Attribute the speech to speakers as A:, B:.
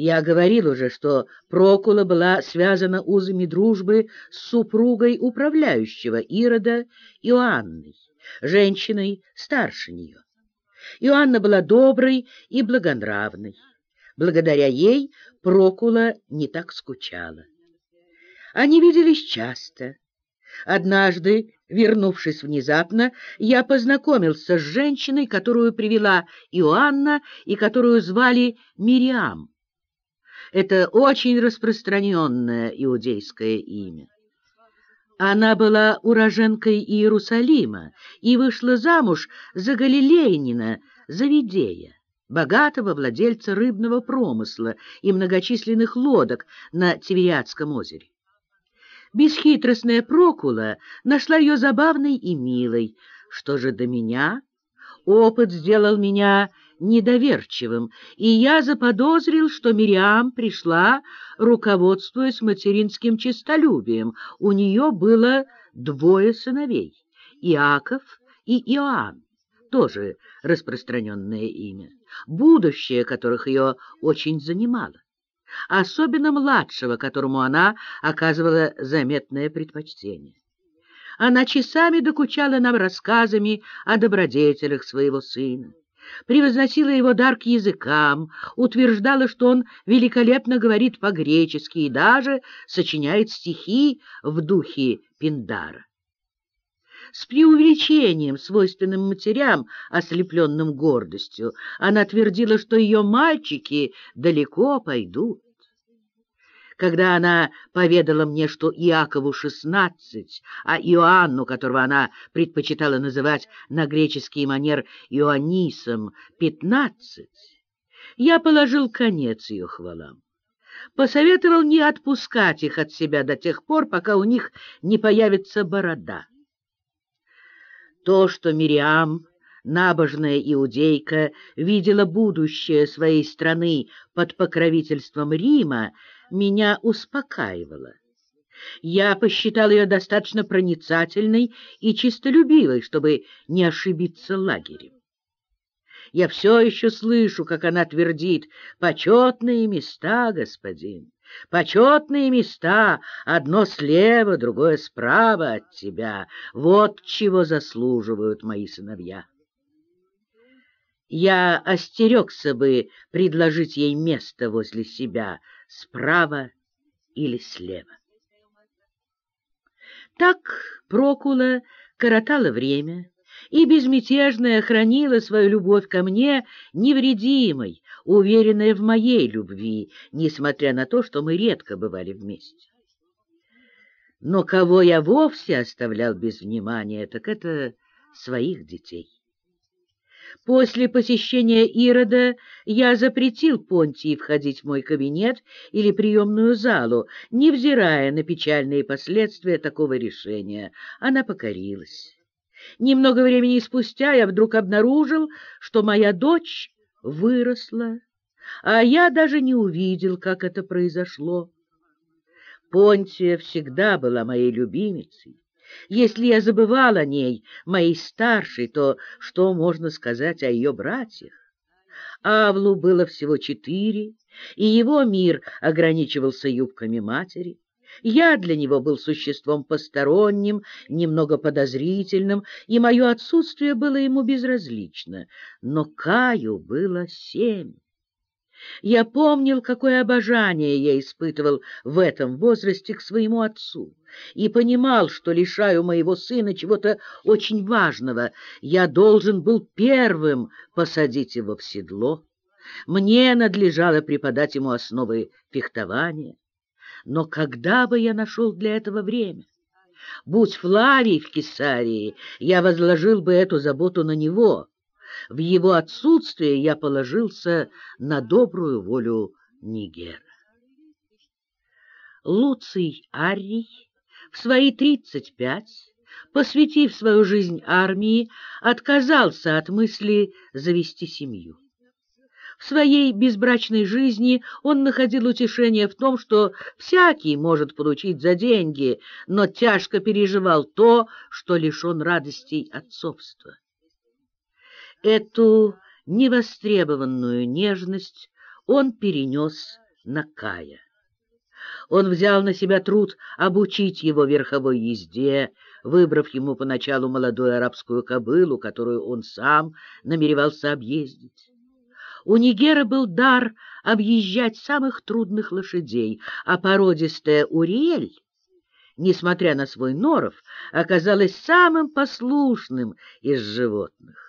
A: Я говорил уже, что Прокула была связана узами дружбы с супругой управляющего Ирода Иоанной, женщиной старше нее. Иоанна была доброй и благонравной. Благодаря ей Прокула не так скучала. Они виделись часто. Однажды, вернувшись внезапно, я познакомился с женщиной, которую привела Иоанна и которую звали Мириам. Это очень распространенное иудейское имя. Она была уроженкой Иерусалима и вышла замуж за галилеянина Завидея, богатого владельца рыбного промысла и многочисленных лодок на Тивериадском озере. Бесхитростная Прокула нашла ее забавной и милой. Что же до меня? Опыт сделал меня недоверчивым, и я заподозрил, что Мириам пришла, руководствуясь материнским честолюбием. У нее было двое сыновей — Иаков и Иоанн, тоже распространенное имя, будущее которых ее очень занимало особенно младшего, которому она оказывала заметное предпочтение. Она часами докучала нам рассказами о добродетелях своего сына, превозносила его дар к языкам, утверждала, что он великолепно говорит по-гречески и даже сочиняет стихи в духе Пиндара. С преувеличением, свойственным матерям, ослепленным гордостью, она твердила, что ее мальчики далеко пойдут. Когда она поведала мне, что Иакову шестнадцать, а Иоанну, которого она предпочитала называть на греческий манер Иоаннисом, пятнадцать, я положил конец ее хвалам. Посоветовал не отпускать их от себя до тех пор, пока у них не появится борода. То, что Мириам, набожная иудейка, видела будущее своей страны под покровительством Рима, меня успокаивало. Я посчитал ее достаточно проницательной и чистолюбивой, чтобы не ошибиться лагерем. Я все еще слышу, как она твердит «почетные места, господин». Почетные места, одно слева, другое справа от тебя. Вот чего заслуживают мои сыновья. Я остерегся бы предложить ей место возле себя, справа или слева. Так Прокула коротала время, и безмятежная хранила свою любовь ко мне невредимой, уверенная в моей любви, несмотря на то, что мы редко бывали вместе. Но кого я вовсе оставлял без внимания, так это своих детей. После посещения Ирода я запретил Понтии входить в мой кабинет или приемную залу, невзирая на печальные последствия такого решения. Она покорилась. Немного времени спустя я вдруг обнаружил, что моя дочь выросла, а я даже не увидел, как это произошло. Понтия всегда была моей любимицей. Если я забывал о ней, моей старшей, то что можно сказать о ее братьях? Авлу было всего четыре, и его мир ограничивался юбками матери. Я для него был существом посторонним, немного подозрительным, и мое отсутствие было ему безразлично. Но Каю было семь. Я помнил, какое обожание я испытывал в этом возрасте к своему отцу, и понимал, что лишаю моего сына чего-то очень важного. Я должен был первым посадить его в седло. Мне надлежало преподать ему основы фехтования. Но когда бы я нашел для этого время? Будь Флавий в Кесарии, я возложил бы эту заботу на него. В его отсутствие я положился на добрую волю Нигера. Луций Арий в свои тридцать пять, посвятив свою жизнь армии, отказался от мысли завести семью. В своей безбрачной жизни он находил утешение в том, что всякий может получить за деньги, но тяжко переживал то, что лишен радостей отцовства. Эту невостребованную нежность он перенес на Кая. Он взял на себя труд обучить его верховой езде, выбрав ему поначалу молодую арабскую кобылу, которую он сам намеревался объездить. У Нигера был дар объезжать самых трудных лошадей, а породистая Уриэль, несмотря на свой норов, оказалась самым послушным из животных.